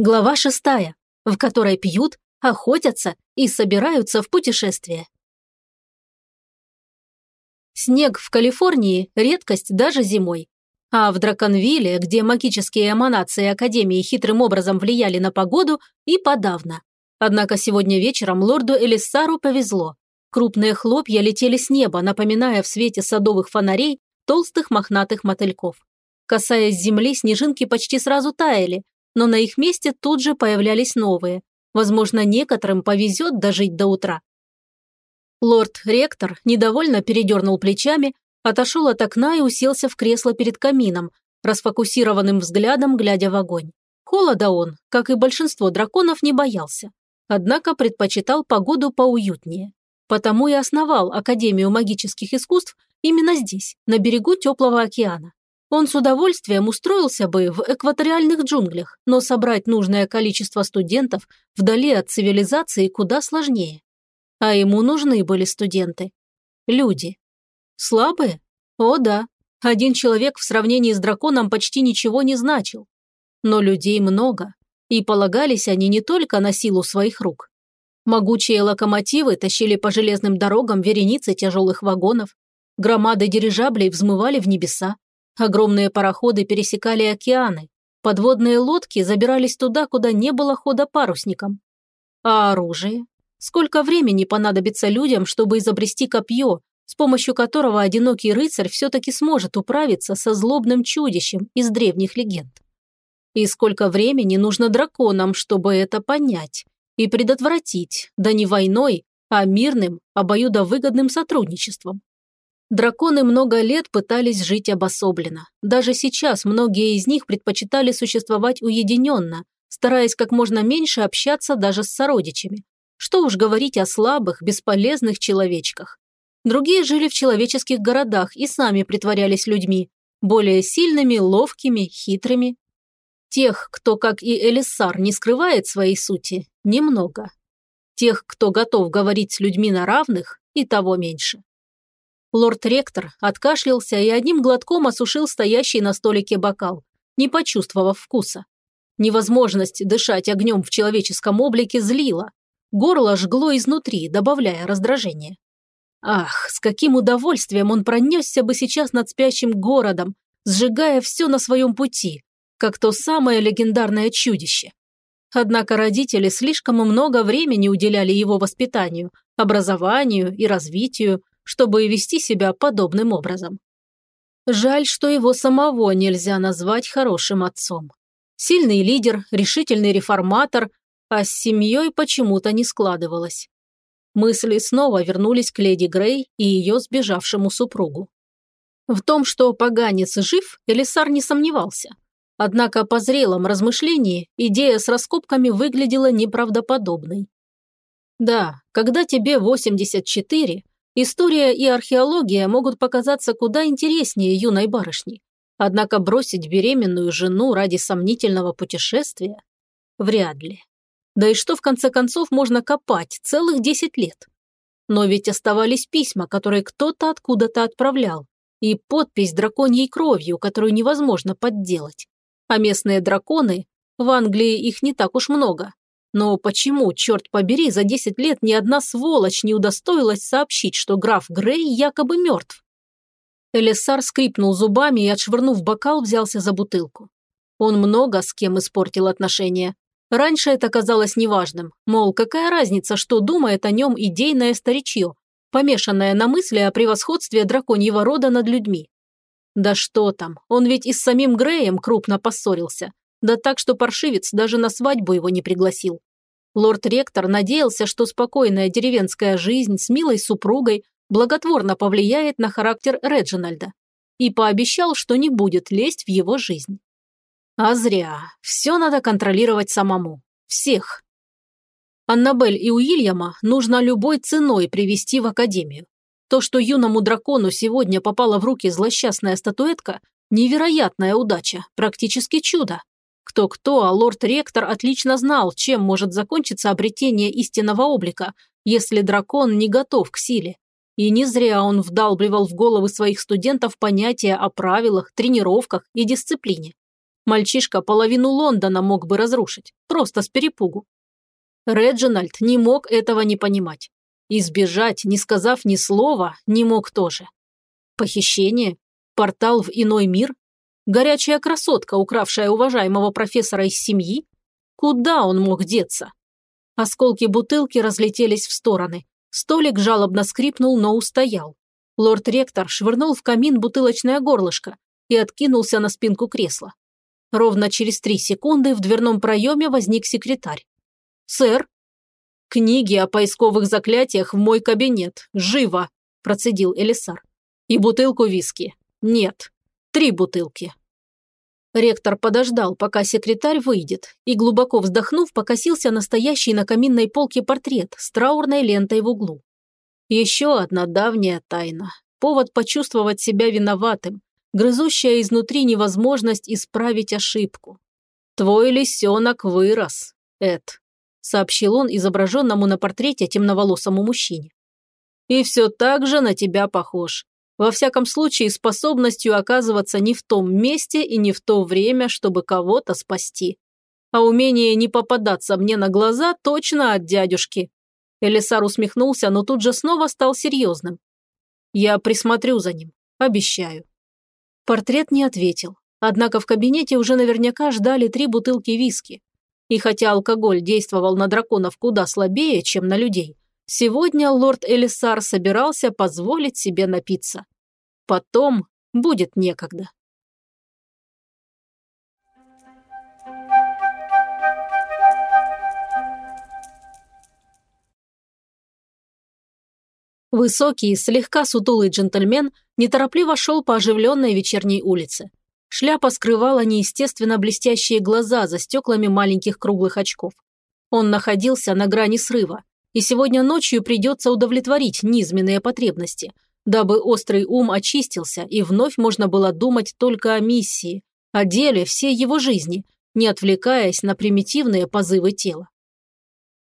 Глава шестая, в которой пьют, охотятся и собираются в путешествие. Снег в Калифорнии – редкость даже зимой. А в Драконвилле, где магические эманации Академии хитрым образом влияли на погоду, и подавно. Однако сегодня вечером лорду Элиссару повезло. Крупные хлопья летели с неба, напоминая в свете садовых фонарей толстых мохнатых мотыльков. Касаясь земли, снежинки почти сразу таяли, но на их месте тут же появлялись новые. Возможно, некоторым повезет дожить до утра. Лорд-ректор недовольно передернул плечами, отошел от окна и уселся в кресло перед камином, расфокусированным взглядом глядя в огонь. Холода он, как и большинство драконов, не боялся. Однако предпочитал погоду поуютнее. Потому и основал Академию магических искусств именно здесь, на берегу теплого океана. Он с удовольствием устроился бы в экваториальных джунглях, но собрать нужное количество студентов вдали от цивилизации куда сложнее. А ему нужны были студенты. Люди. Слабые? О да. Один человек в сравнении с драконом почти ничего не значил. Но людей много, и полагались они не только на силу своих рук. Могучие локомотивы тащили по железным дорогам вереницы тяжелых вагонов, громады дирижаблей взмывали в небеса, Огромные пароходы пересекали океаны. Подводные лодки забирались туда, куда не было хода парусникам. А оружие? Сколько времени понадобится людям, чтобы изобрести копье, с помощью которого одинокий рыцарь все-таки сможет управиться со злобным чудищем из древних легенд? И сколько времени нужно драконам, чтобы это понять и предотвратить, да не войной, а мирным, обоюдовыгодным сотрудничеством? Драконы много лет пытались жить обособленно. Даже сейчас многие из них предпочитали существовать уединенно, стараясь как можно меньше общаться даже с сородичами. Что уж говорить о слабых, бесполезных человечках. Другие жили в человеческих городах и сами притворялись людьми, более сильными, ловкими, хитрыми. Тех, кто, как и Элиссар, не скрывает своей сути, немного. Тех, кто готов говорить с людьми на равных, и того меньше. Лорд-ректор откашлялся и одним глотком осушил стоящий на столике бокал, не почувствовав вкуса. Невозможность дышать огнем в человеческом облике злила. Горло жгло изнутри, добавляя раздражение. Ах, с каким удовольствием он пронесся бы сейчас над спящим городом, сжигая все на своем пути, как то самое легендарное чудище. Однако родители слишком много времени уделяли его воспитанию, образованию и развитию, чтобы вести себя подобным образом. Жаль, что его самого нельзя назвать хорошим отцом. Сильный лидер, решительный реформатор, а с семьей почему-то не складывалось. Мысли снова вернулись к леди Грей и ее сбежавшему супругу. В том, что поганец жив, Элисар не сомневался. Однако по зрелом размышлении идея с раскопками выглядела неправдоподобной. Да, когда тебе 84, История и археология могут показаться куда интереснее юной барышни. Однако бросить беременную жену ради сомнительного путешествия? Вряд ли. Да и что в конце концов можно копать целых 10 лет? Но ведь оставались письма, которые кто-то откуда-то отправлял, и подпись драконьей кровью, которую невозможно подделать. А местные драконы, в Англии их не так уж много, но почему, черт побери, за 10 лет ни одна сволочь не удостоилась сообщить, что граф Грей якобы мертв? Элиссар скрипнул зубами и, отшвырнув бокал, взялся за бутылку. Он много с кем испортил отношения. Раньше это казалось неважным, мол, какая разница, что думает о нем идейное старичье, помешанное на мысли о превосходстве драконьего рода над людьми. Да что там, он ведь и с самим Греем крупно поссорился, да так, что паршивец даже на свадьбу его не пригласил. Лорд-ректор надеялся, что спокойная деревенская жизнь с милой супругой благотворно повлияет на характер Реджинальда и пообещал, что не будет лезть в его жизнь. А зря. Все надо контролировать самому. Всех. Аннабель и Уильяма нужно любой ценой привести в академию. То, что юному дракону сегодня попала в руки злосчастная статуэтка – невероятная удача, практически чудо. Кто-кто, а лорд-ректор отлично знал, чем может закончиться обретение истинного облика, если дракон не готов к силе. И не зря он вдалбливал в головы своих студентов понятия о правилах, тренировках и дисциплине. Мальчишка половину Лондона мог бы разрушить, просто с перепугу. Реджинальд не мог этого не понимать. Избежать, не сказав ни слова, не мог тоже. Похищение? Портал в иной мир? Горячая красотка, укравшая уважаемого профессора из семьи? Куда он мог деться? Осколки бутылки разлетелись в стороны. Столик жалобно скрипнул, но устоял. Лорд-ректор швырнул в камин бутылочное горлышко и откинулся на спинку кресла. Ровно через три секунды в дверном проеме возник секретарь. «Сэр?» «Книги о поисковых заклятиях в мой кабинет. Живо!» – процедил Элисар. «И бутылку виски. Нет. Три бутылки». Ректор подождал, пока секретарь выйдет, и, глубоко вздохнув, покосился настоящий на каминной полке портрет с траурной лентой в углу. Еще одна давняя тайна. Повод почувствовать себя виноватым, грызущая изнутри невозможность исправить ошибку. «Твой лисенок вырос, Эд», – сообщил он изображенному на портрете темноволосому мужчине. «И все так же на тебя похож. Во всяком случае, способностью оказываться не в том месте и не в то время, чтобы кого-то спасти. А умение не попадаться мне на глаза точно от дядюшки». Элисар усмехнулся, но тут же снова стал серьезным. «Я присмотрю за ним, обещаю». Портрет не ответил. Однако в кабинете уже наверняка ждали три бутылки виски. И хотя алкоголь действовал на драконов куда слабее, чем на людей, Сегодня лорд Элисар собирался позволить себе напиться. Потом будет некогда. Высокий, слегка сутулый джентльмен неторопливо шел по оживленной вечерней улице. Шляпа скрывала неестественно блестящие глаза за стеклами маленьких круглых очков. Он находился на грани срыва, и сегодня ночью придется удовлетворить низменные потребности, дабы острый ум очистился и вновь можно было думать только о миссии, о деле всей его жизни, не отвлекаясь на примитивные позывы тела.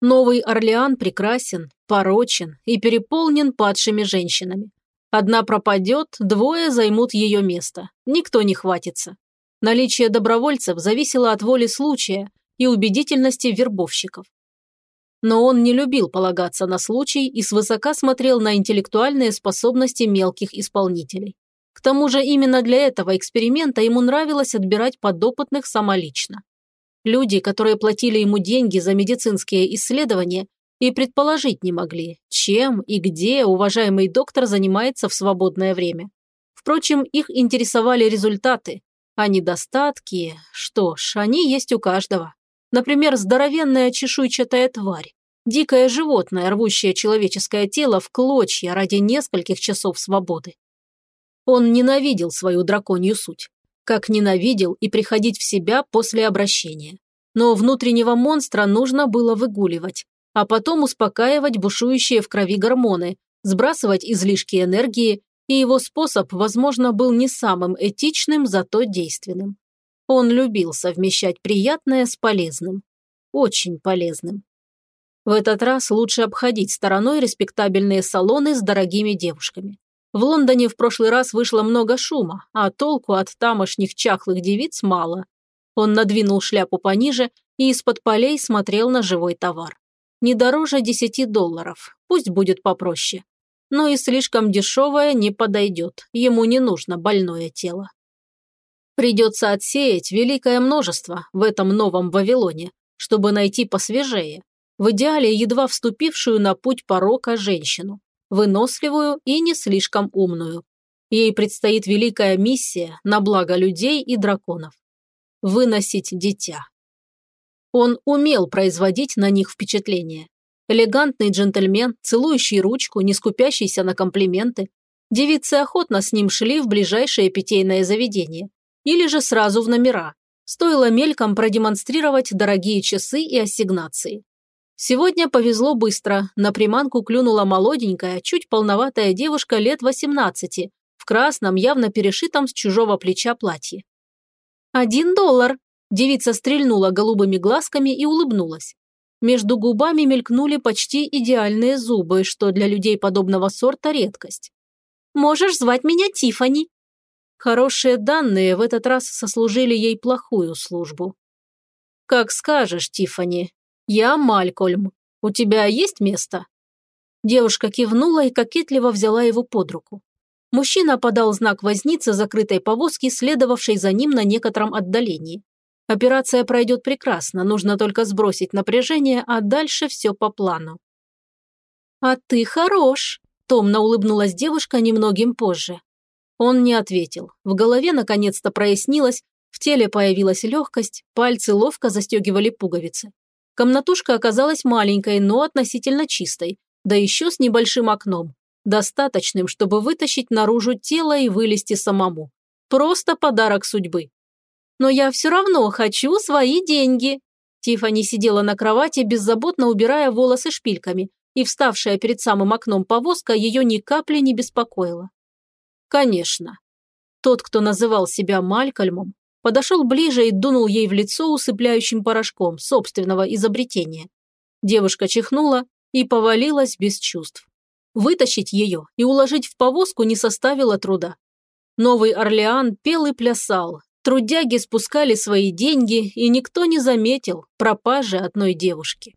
Новый Орлеан прекрасен, порочен и переполнен падшими женщинами. Одна пропадет, двое займут ее место. Никто не хватится. Наличие добровольцев зависело от воли случая и убедительности вербовщиков но он не любил полагаться на случай и свысока смотрел на интеллектуальные способности мелких исполнителей. К тому же именно для этого эксперимента ему нравилось отбирать подопытных самолично. Люди, которые платили ему деньги за медицинские исследования, и предположить не могли, чем и где уважаемый доктор занимается в свободное время. Впрочем, их интересовали результаты, а недостатки, что ж, они есть у каждого. Например, здоровенная чешуйчатая тварь, Дикое животное, рвущее человеческое тело в клочья ради нескольких часов свободы. Он ненавидел свою драконью суть, как ненавидел и приходить в себя после обращения. Но внутреннего монстра нужно было выгуливать, а потом успокаивать бушующие в крови гормоны, сбрасывать излишки энергии, и его способ, возможно, был не самым этичным, зато действенным. Он любил совмещать приятное с полезным. Очень полезным. В этот раз лучше обходить стороной респектабельные салоны с дорогими девушками. В Лондоне в прошлый раз вышло много шума, а толку от тамошних чахлых девиц мало. Он надвинул шляпу пониже и из-под полей смотрел на живой товар. Не дороже 10 долларов, пусть будет попроще. Но и слишком дешевое не подойдет, ему не нужно больное тело. Придется отсеять великое множество в этом новом Вавилоне, чтобы найти посвежее, в идеале едва вступившую на путь порока женщину, выносливую и не слишком умную. Ей предстоит великая миссия на благо людей и драконов. Выносить дитя. Он умел производить на них впечатление. Элегантный джентльмен, целующий ручку, не скупящийся на комплименты. Девицы охотно с ним шли в ближайшее питейное заведение. Или же сразу в номера. Стоило мельком продемонстрировать дорогие часы и ассигнации. Сегодня повезло быстро. На приманку клюнула молоденькая, чуть полноватая девушка лет 18, в красном, явно перешитом с чужого плеча платье. «Один доллар!» – девица стрельнула голубыми глазками и улыбнулась. Между губами мелькнули почти идеальные зубы, что для людей подобного сорта редкость. «Можешь звать меня Тифани. Хорошие данные в этот раз сослужили ей плохую службу. «Как скажешь, Тифани. Я Малькольм. У тебя есть место?» Девушка кивнула и кокетливо взяла его под руку. Мужчина подал знак возницы закрытой повозки, следовавшей за ним на некотором отдалении. Операция пройдет прекрасно, нужно только сбросить напряжение, а дальше все по плану. «А ты хорош», – томно улыбнулась девушка немногим позже. Он не ответил. В голове наконец-то прояснилось, в теле появилась легкость, пальцы ловко застегивали пуговицы. Комнатушка оказалась маленькой, но относительно чистой, да еще с небольшим окном, достаточным, чтобы вытащить наружу тело и вылезти самому. Просто подарок судьбы. Но я все равно хочу свои деньги. Тифани сидела на кровати, беззаботно убирая волосы шпильками, и вставшая перед самым окном повозка ее ни капли не беспокоила. Конечно. Тот, кто называл себя Малькольмом, подошел ближе и дунул ей в лицо усыпляющим порошком собственного изобретения. Девушка чихнула и повалилась без чувств. Вытащить ее и уложить в повозку не составило труда. Новый Орлеан пел и плясал, трудяги спускали свои деньги, и никто не заметил пропажи одной девушки.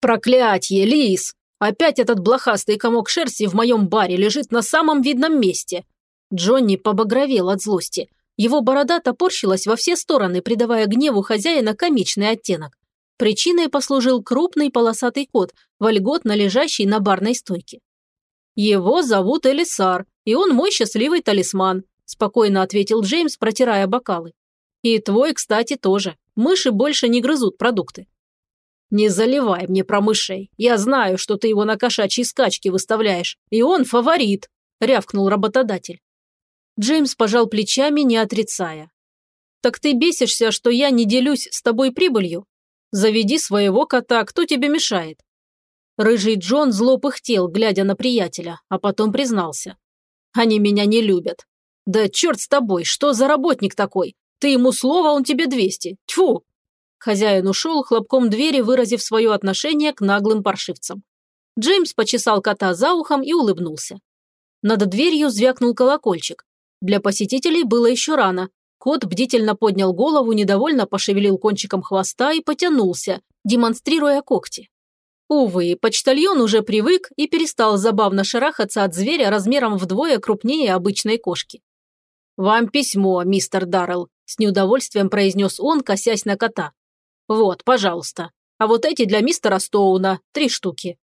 «Проклятье, Лис! Опять этот блохастый комок шерсти в моем баре лежит на самом видном месте!» Джонни побагровел от злости. Его борода топорщилась во все стороны, придавая гневу хозяина комичный оттенок. Причиной послужил крупный полосатый кот, вольготно лежащий на барной стойке. «Его зовут Элисар, и он мой счастливый талисман», спокойно ответил Джеймс, протирая бокалы. «И твой, кстати, тоже. Мыши больше не грызут продукты». «Не заливай мне про мышей. Я знаю, что ты его на кошачьи скачки выставляешь. И он фаворит», – рявкнул работодатель. Джеймс пожал плечами, не отрицая. «Так ты бесишься, что я не делюсь с тобой прибылью? Заведи своего кота, кто тебе мешает?» Рыжий Джон зло пыхтел, глядя на приятеля, а потом признался. «Они меня не любят. Да черт с тобой, что за работник такой? Ты ему слово, он тебе двести. Тьфу!» Хозяин ушел, хлопком двери выразив свое отношение к наглым паршивцам. Джеймс почесал кота за ухом и улыбнулся. Над дверью звякнул колокольчик. Для посетителей было еще рано. Кот бдительно поднял голову, недовольно пошевелил кончиком хвоста и потянулся, демонстрируя когти. Увы, почтальон уже привык и перестал забавно шарахаться от зверя размером вдвое крупнее обычной кошки. «Вам письмо, мистер Даррелл», – с неудовольствием произнес он, косясь на кота. «Вот, пожалуйста. А вот эти для мистера Стоуна, три штуки».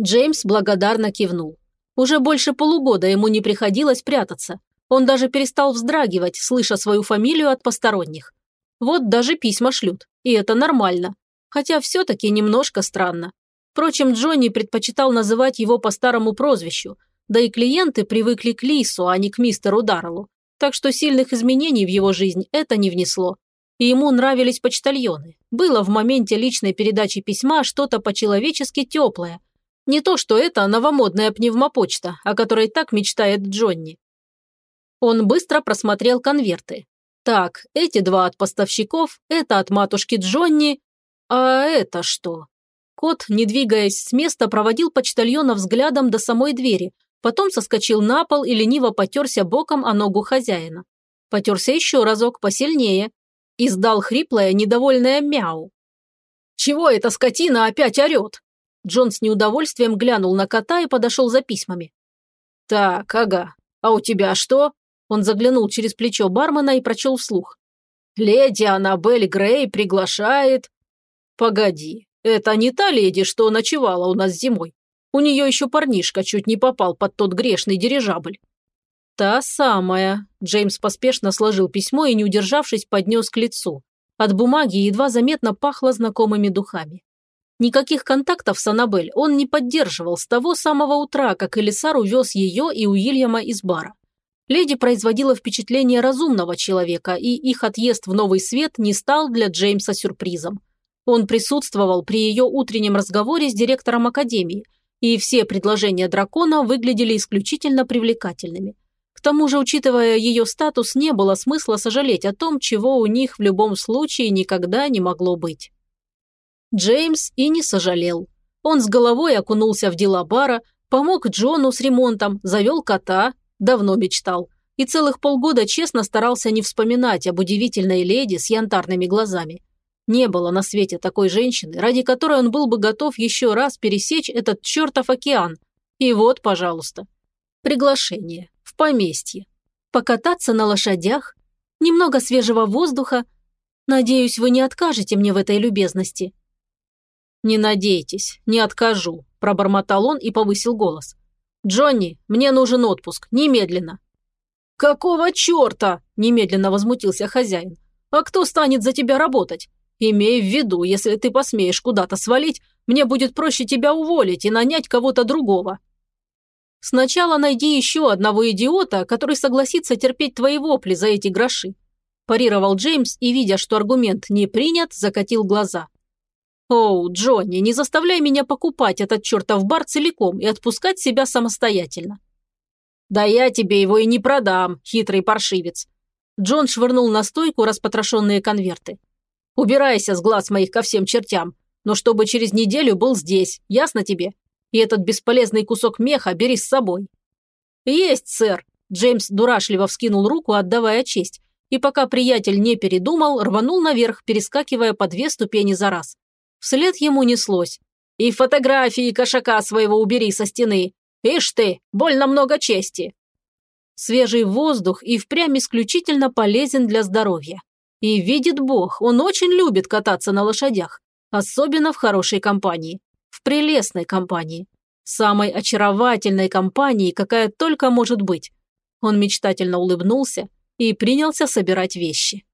Джеймс благодарно кивнул. Уже больше полугода ему не приходилось прятаться. Он даже перестал вздрагивать, слыша свою фамилию от посторонних. Вот даже письма шлют, и это нормально. Хотя все-таки немножко странно. Впрочем, Джонни предпочитал называть его по старому прозвищу, да и клиенты привыкли к Лису, а не к мистеру Дарреллу. Так что сильных изменений в его жизнь это не внесло и ему нравились почтальоны. Было в моменте личной передачи письма что-то по-человечески теплое. Не то, что это новомодная пневмопочта, о которой так мечтает Джонни. Он быстро просмотрел конверты. Так, эти два от поставщиков, это от матушки Джонни. А это что? Кот, не двигаясь с места, проводил почтальона взглядом до самой двери, потом соскочил на пол и лениво потерся боком о ногу хозяина. Потерся еще разок, посильнее, Издал хриплое, недовольное мяу. «Чего эта скотина опять орет?» Джон с неудовольствием глянул на кота и подошел за письмами. «Так, ага. А у тебя что?» Он заглянул через плечо бармена и прочел вслух. «Леди Аннабель Грей приглашает...» «Погоди, это не та леди, что ночевала у нас зимой. У нее еще парнишка чуть не попал под тот грешный дирижабль». «Та самая», – Джеймс поспешно сложил письмо и, не удержавшись, поднес к лицу. От бумаги едва заметно пахло знакомыми духами. Никаких контактов с Аннабель он не поддерживал с того самого утра, как Элисар увез ее и Уильяма из бара. Леди производила впечатление разумного человека, и их отъезд в новый свет не стал для Джеймса сюрпризом. Он присутствовал при ее утреннем разговоре с директором академии, и все предложения дракона выглядели исключительно привлекательными тому же, учитывая ее статус, не было смысла сожалеть о том, чего у них в любом случае никогда не могло быть. Джеймс и не сожалел. Он с головой окунулся в дела бара, помог Джону с ремонтом, завел кота, давно мечтал. И целых полгода честно старался не вспоминать об удивительной леди с янтарными глазами. Не было на свете такой женщины, ради которой он был бы готов еще раз пересечь этот чертов океан. И вот, пожалуйста, приглашение в поместье. Покататься на лошадях, немного свежего воздуха. Надеюсь, вы не откажете мне в этой любезности. «Не надейтесь, не откажу», – пробормотал он и повысил голос. «Джонни, мне нужен отпуск, немедленно». «Какого черта?» – немедленно возмутился хозяин. «А кто станет за тебя работать? Имей в виду, если ты посмеешь куда-то свалить, мне будет проще тебя уволить и нанять кого-то другого. Сначала найди еще одного идиота, который согласится терпеть твои вопли за эти гроши. Парировал Джеймс и, видя, что аргумент не принят, закатил глаза. «Оу, Джонни, не заставляй меня покупать этот чертов бар целиком и отпускать себя самостоятельно». «Да я тебе его и не продам, хитрый паршивец». Джон швырнул на стойку распотрошенные конверты. Убирайся с глаз моих ко всем чертям, но чтобы через неделю был здесь, ясно тебе? И этот бесполезный кусок меха бери с собой». «Есть, сэр!» Джеймс дурашливо вскинул руку, отдавая честь, и пока приятель не передумал, рванул наверх, перескакивая по две ступени за раз. Вслед ему неслось. «И фотографии кошака своего убери со стены! Ишь ты, больно много чести!» Свежий воздух и впрямь исключительно полезен для здоровья. И видит Бог, он очень любит кататься на лошадях, особенно в хорошей компании, в прелестной компании, самой очаровательной компании, какая только может быть. Он мечтательно улыбнулся и принялся собирать вещи.